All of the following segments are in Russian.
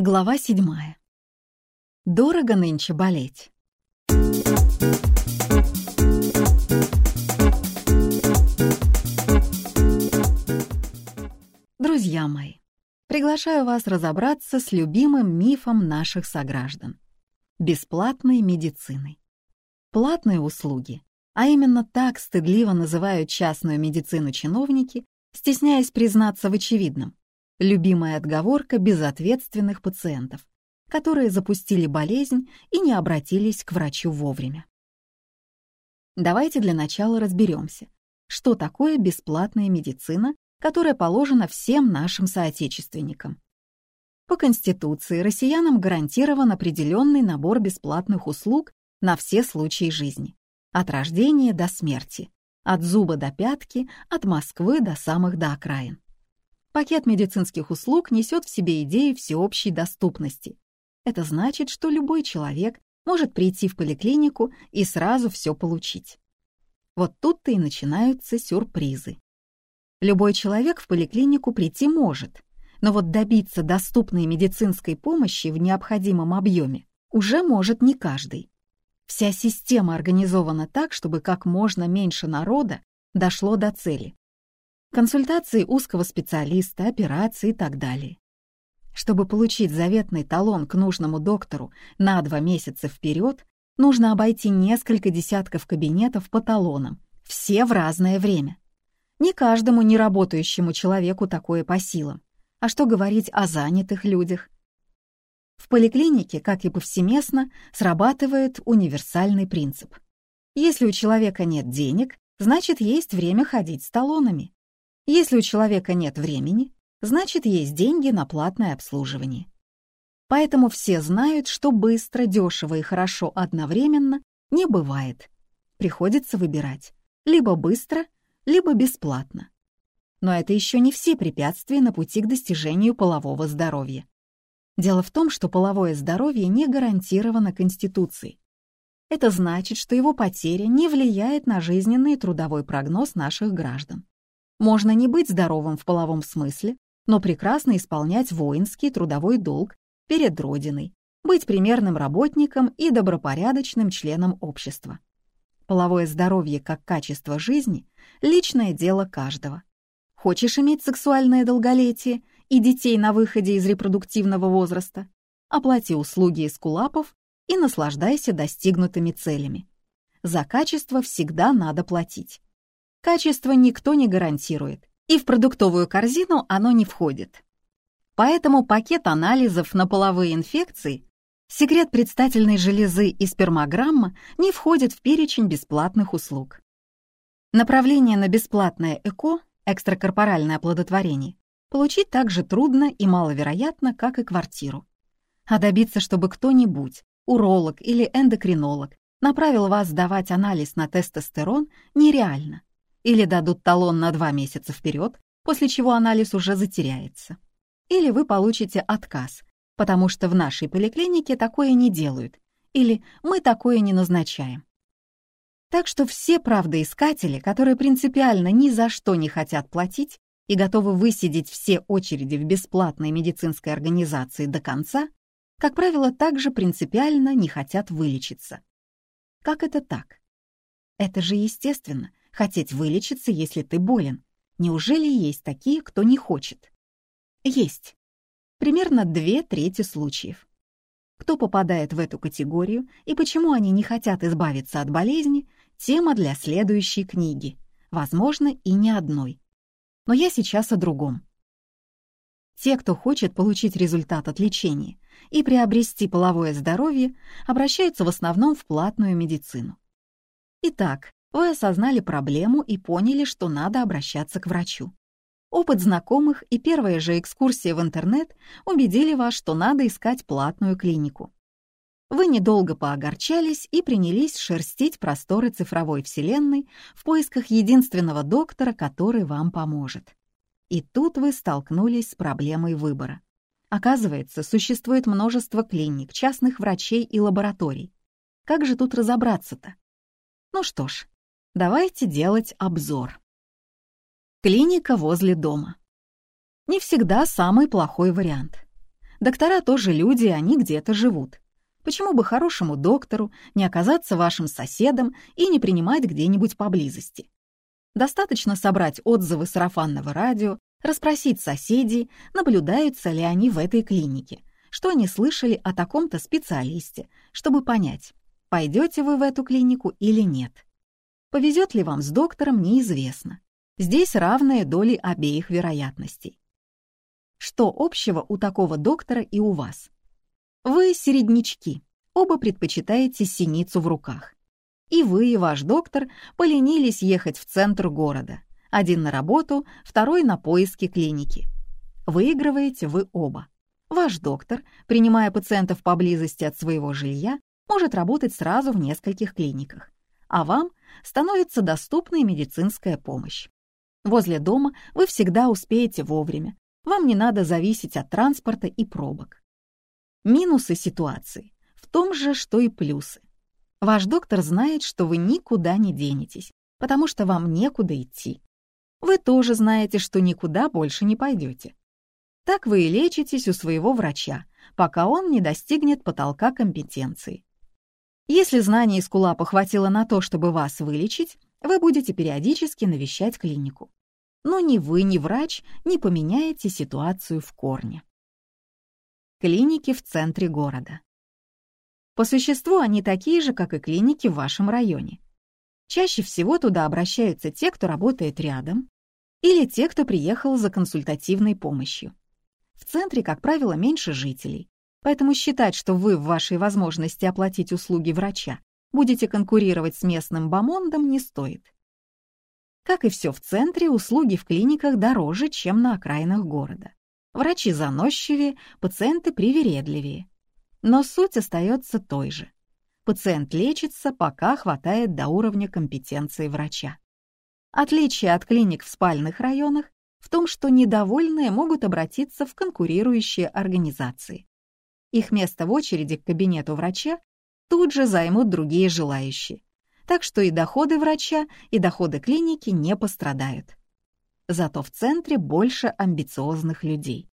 Глава седьмая. Дорого нынче болеть. Друзья мои, приглашаю вас разобраться с любимым мифом наших сограждан — бесплатной медициной. Платные услуги, а именно так стыдливо называют частную медицину чиновники, стесняясь признаться в очевидном любимая отговорка безответственных пациентов, которые запустили болезнь и не обратились к врачу вовремя. Давайте для начала разберемся, что такое бесплатная медицина, которая положена всем нашим соотечественникам. По Конституции россиянам гарантирован определенный набор бесплатных услуг на все случаи жизни, от рождения до смерти, от зуба до пятки, от Москвы до самых до окраин. Пакет медицинских услуг несет в себе идею всеобщей доступности. Это значит, что любой человек может прийти в поликлинику и сразу все получить. Вот тут-то и начинаются сюрпризы. Любой человек в поликлинику прийти может, но вот добиться доступной медицинской помощи в необходимом объеме уже может не каждый. Вся система организована так, чтобы как можно меньше народа дошло до цели консультации узкого специалиста, операции и так далее. Чтобы получить заветный талон к нужному доктору на два месяца вперед, нужно обойти несколько десятков кабинетов по талонам, все в разное время. Не каждому неработающему человеку такое по силам. А что говорить о занятых людях? В поликлинике, как и повсеместно, срабатывает универсальный принцип. Если у человека нет денег, значит, есть время ходить с талонами. Если у человека нет времени, значит, есть деньги на платное обслуживание. Поэтому все знают, что быстро, дешево и хорошо одновременно не бывает. Приходится выбирать либо быстро, либо бесплатно. Но это еще не все препятствия на пути к достижению полового здоровья. Дело в том, что половое здоровье не гарантировано Конституцией. Это значит, что его потеря не влияет на жизненный и трудовой прогноз наших граждан. Можно не быть здоровым в половом смысле, но прекрасно исполнять воинский трудовой долг перед Родиной, быть примерным работником и добропорядочным членом общества. Половое здоровье как качество жизни — личное дело каждого. Хочешь иметь сексуальное долголетие и детей на выходе из репродуктивного возраста? Оплати услуги из кулапов и наслаждайся достигнутыми целями. За качество всегда надо платить. Качество никто не гарантирует, и в продуктовую корзину оно не входит. Поэтому пакет анализов на половые инфекции, секрет предстательной железы и спермограмма не входит в перечень бесплатных услуг. Направление на бесплатное ЭКО, экстракорпоральное оплодотворение, получить так же трудно и маловероятно, как и квартиру. А добиться, чтобы кто-нибудь, уролог или эндокринолог, направил вас сдавать анализ на тестостерон, нереально или дадут талон на два месяца вперед, после чего анализ уже затеряется. Или вы получите отказ, потому что в нашей поликлинике такое не делают, или мы такое не назначаем. Так что все правдоискатели, которые принципиально ни за что не хотят платить и готовы высидеть все очереди в бесплатной медицинской организации до конца, как правило, также принципиально не хотят вылечиться. Как это так? Это же естественно, хотеть вылечиться, если ты болен. Неужели есть такие, кто не хочет? Есть. Примерно две трети случаев. Кто попадает в эту категорию и почему они не хотят избавиться от болезни, тема для следующей книги, возможно, и не одной. Но я сейчас о другом. Те, кто хочет получить результат от лечения и приобрести половое здоровье, обращаются в основном в платную медицину. Итак, вы осознали проблему и поняли, что надо обращаться к врачу. Опыт знакомых и первая же экскурсия в интернет убедили вас, что надо искать платную клинику. Вы недолго поогорчались и принялись шерстить просторы цифровой вселенной в поисках единственного доктора, который вам поможет. И тут вы столкнулись с проблемой выбора. Оказывается, существует множество клиник, частных врачей и лабораторий. Как же тут разобраться-то? Ну что ж, Давайте делать обзор. Клиника возле дома. Не всегда самый плохой вариант. Доктора тоже люди, они где-то живут. Почему бы хорошему доктору не оказаться вашим соседом и не принимать где-нибудь поблизости? Достаточно собрать отзывы сарафанного радио, расспросить соседей, наблюдаются ли они в этой клинике, что они слышали о таком-то специалисте, чтобы понять, пойдете вы в эту клинику или нет. Повезет ли вам с доктором, неизвестно. Здесь равные доли обеих вероятностей. Что общего у такого доктора и у вас? Вы середнячки, оба предпочитаете синицу в руках. И вы, и ваш доктор поленились ехать в центр города. Один на работу, второй на поиски клиники. Выигрываете вы оба. Ваш доктор, принимая пациентов поблизости от своего жилья, может работать сразу в нескольких клиниках, а вам становится доступной медицинская помощь. Возле дома вы всегда успеете вовремя, вам не надо зависеть от транспорта и пробок. Минусы ситуации в том же, что и плюсы. Ваш доктор знает, что вы никуда не денетесь, потому что вам некуда идти. Вы тоже знаете, что никуда больше не пойдете. Так вы и лечитесь у своего врача, пока он не достигнет потолка компетенции. Если знаний из кулапа хватило на то, чтобы вас вылечить, вы будете периодически навещать клинику. Но ни вы, ни врач не поменяете ситуацию в корне. Клиники в центре города. По существу они такие же, как и клиники в вашем районе. Чаще всего туда обращаются те, кто работает рядом, или те, кто приехал за консультативной помощью. В центре, как правило, меньше жителей, поэтому считать, что вы в вашей возможности оплатить услуги врача будете конкурировать с местным бомондом, не стоит. Как и все в центре, услуги в клиниках дороже, чем на окраинах города. Врачи заносчивее, пациенты привередливее. Но суть остается той же. Пациент лечится, пока хватает до уровня компетенции врача. Отличие от клиник в спальных районах в том, что недовольные могут обратиться в конкурирующие организации. Их место в очереди к кабинету врача тут же займут другие желающие, так что и доходы врача, и доходы клиники не пострадают. Зато в центре больше амбициозных людей,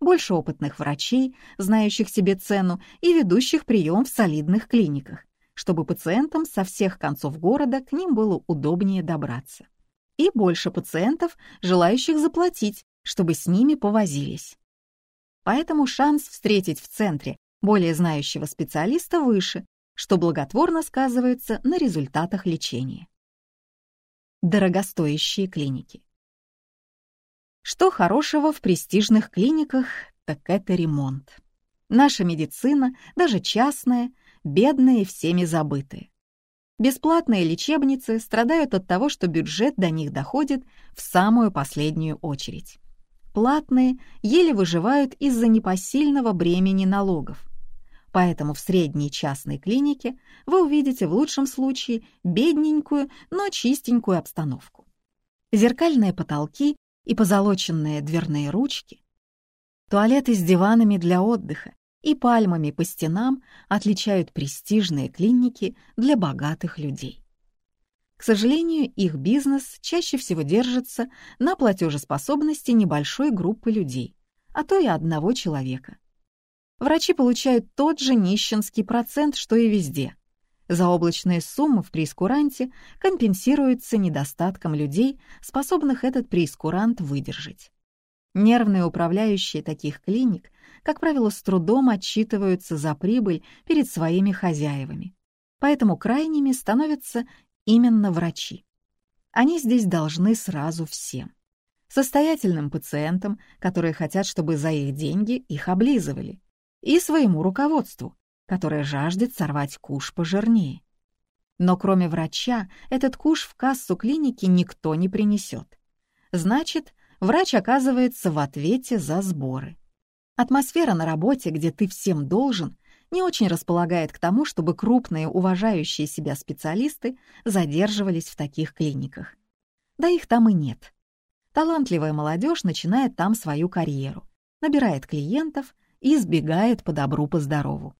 больше опытных врачей, знающих себе цену и ведущих прием в солидных клиниках, чтобы пациентам со всех концов города к ним было удобнее добраться. И больше пациентов, желающих заплатить, чтобы с ними повозились. Поэтому шанс встретить в центре более знающего специалиста выше, что благотворно сказывается на результатах лечения. Дорогостоящие клиники. Что хорошего в престижных клиниках, так это ремонт. Наша медицина, даже частная, бедная и всеми забытая. Бесплатные лечебницы страдают от того, что бюджет до них доходит в самую последнюю очередь. Платные еле выживают из-за непосильного бремени налогов, Поэтому в средней частной клинике вы увидите в лучшем случае бедненькую, но чистенькую обстановку. Зеркальные потолки и позолоченные дверные ручки, туалеты с диванами для отдыха и пальмами по стенам отличают престижные клиники для богатых людей. К сожалению, их бизнес чаще всего держится на платежеспособности небольшой группы людей, а то и одного человека – врачи получают тот же нищенский процент, что и везде. Заоблачные суммы в прескуранте компенсируются недостатком людей, способных этот прескурант выдержать. Нервные управляющие таких клиник, как правило, с трудом отчитываются за прибыль перед своими хозяевами. Поэтому крайними становятся именно врачи. Они здесь должны сразу всем. Состоятельным пациентам, которые хотят, чтобы за их деньги их облизывали, и своему руководству, которое жаждет сорвать куш пожирнее. Но кроме врача, этот куш в кассу клиники никто не принесет. Значит, врач оказывается в ответе за сборы. Атмосфера на работе, где ты всем должен, не очень располагает к тому, чтобы крупные, уважающие себя специалисты задерживались в таких клиниках. Да их там и нет. Талантливая молодежь начинает там свою карьеру, набирает клиентов, и сбегает по добру, по здорову.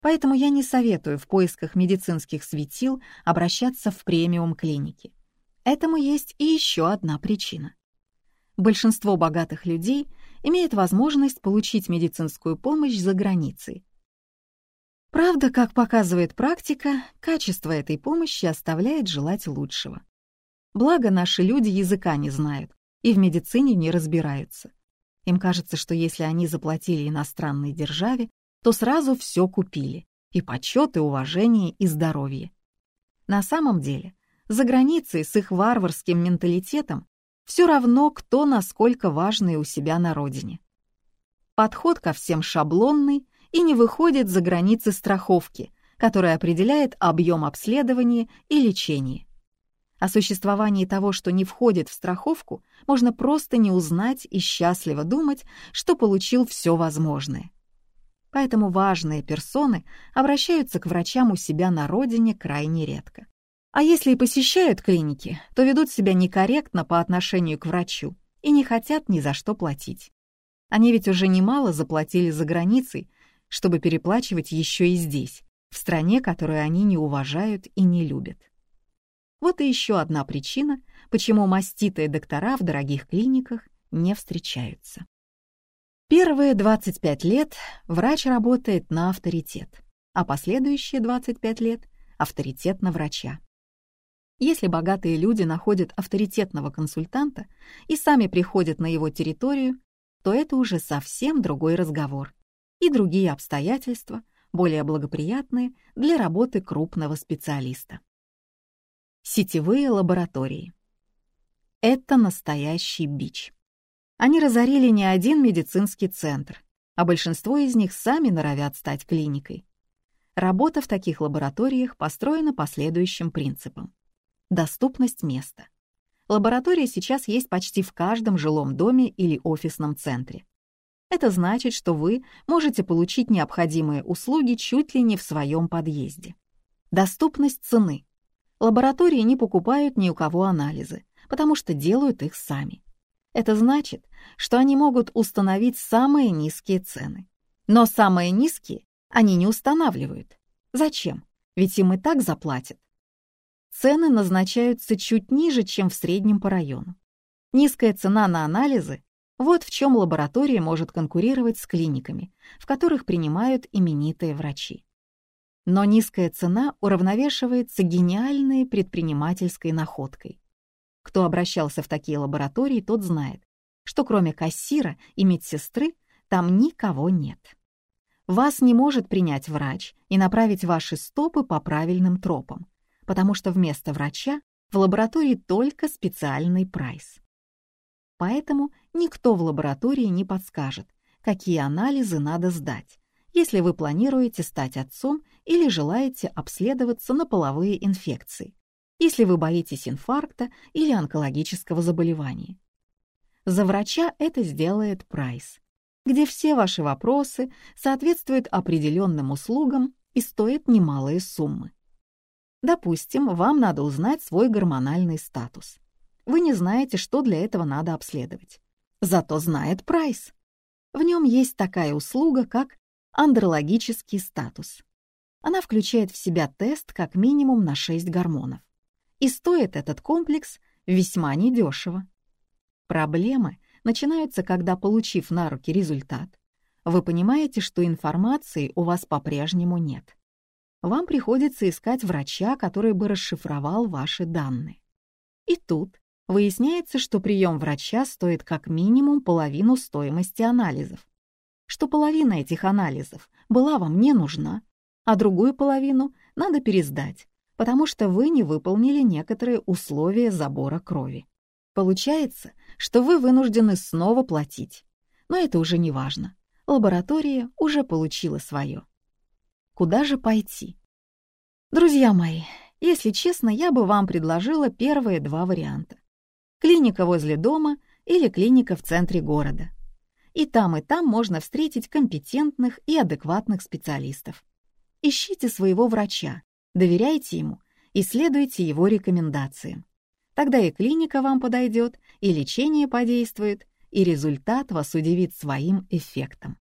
Поэтому я не советую в поисках медицинских светил обращаться в премиум-клиники. Этому есть и еще одна причина. Большинство богатых людей имеет возможность получить медицинскую помощь за границей. Правда, как показывает практика, качество этой помощи оставляет желать лучшего. Благо, наши люди языка не знают и в медицине не разбираются. Им кажется, что если они заплатили иностранной державе, то сразу все купили — и почет, и уважение, и здоровье. На самом деле, за границей с их варварским менталитетом все равно, кто насколько важный у себя на родине. Подход ко всем шаблонный и не выходит за границы страховки, которая определяет объем обследования и лечения. О существовании того, что не входит в страховку, можно просто не узнать и счастливо думать, что получил все возможное. Поэтому важные персоны обращаются к врачам у себя на родине крайне редко. А если и посещают клиники, то ведут себя некорректно по отношению к врачу и не хотят ни за что платить. Они ведь уже немало заплатили за границей, чтобы переплачивать еще и здесь, в стране, которую они не уважают и не любят. Вот и еще одна причина, почему маститые доктора в дорогих клиниках не встречаются. Первые 25 лет врач работает на авторитет, а последующие 25 лет — авторитет на врача. Если богатые люди находят авторитетного консультанта и сами приходят на его территорию, то это уже совсем другой разговор и другие обстоятельства, более благоприятные для работы крупного специалиста. Сетевые лаборатории. Это настоящий бич. Они разорили не один медицинский центр, а большинство из них сами норовят стать клиникой. Работа в таких лабораториях построена по следующим принципам. Доступность места. Лаборатория сейчас есть почти в каждом жилом доме или офисном центре. Это значит, что вы можете получить необходимые услуги чуть ли не в своем подъезде. Доступность цены. Лаборатории не покупают ни у кого анализы, потому что делают их сами. Это значит, что они могут установить самые низкие цены. Но самые низкие они не устанавливают. Зачем? Ведь им и так заплатят цены назначаются чуть ниже, чем в среднем по району. Низкая цена на анализы — вот в чем лаборатория может конкурировать с клиниками, в которых принимают именитые врачи. Но низкая цена уравновешивается гениальной предпринимательской находкой. Кто обращался в такие лаборатории, тот знает, что кроме кассира и медсестры там никого нет. Вас не может принять врач и направить ваши стопы по правильным тропам, потому что вместо врача в лаборатории только специальный прайс. Поэтому никто в лаборатории не подскажет, какие анализы надо сдать, если вы планируете стать отцом или желаете обследоваться на половые инфекции, если вы боитесь инфаркта или онкологического заболевания. За врача это сделает прайс, где все ваши вопросы соответствуют определенным услугам и стоят немалые суммы. Допустим, вам надо узнать свой гормональный статус. Вы не знаете, что для этого надо обследовать. Зато знает прайс. В нем есть такая услуга, как андрологический статус. Она включает в себя тест как минимум на 6 гормонов. И стоит этот комплекс весьма недешево. Проблемы начинаются, когда, получив на руки результат, вы понимаете, что информации у вас по-прежнему нет вам приходится искать врача, который бы расшифровал ваши данные. И тут выясняется, что прием врача стоит как минимум половину стоимости анализов, что половина этих анализов была вам не нужна, а другую половину надо пересдать, потому что вы не выполнили некоторые условия забора крови. Получается, что вы вынуждены снова платить. Но это уже не важно. Лаборатория уже получила свое. Куда же пойти? Друзья мои, если честно, я бы вам предложила первые два варианта. Клиника возле дома или клиника в центре города. И там, и там можно встретить компетентных и адекватных специалистов. Ищите своего врача, доверяйте ему и следуйте его рекомендациям. Тогда и клиника вам подойдет, и лечение подействует, и результат вас удивит своим эффектом.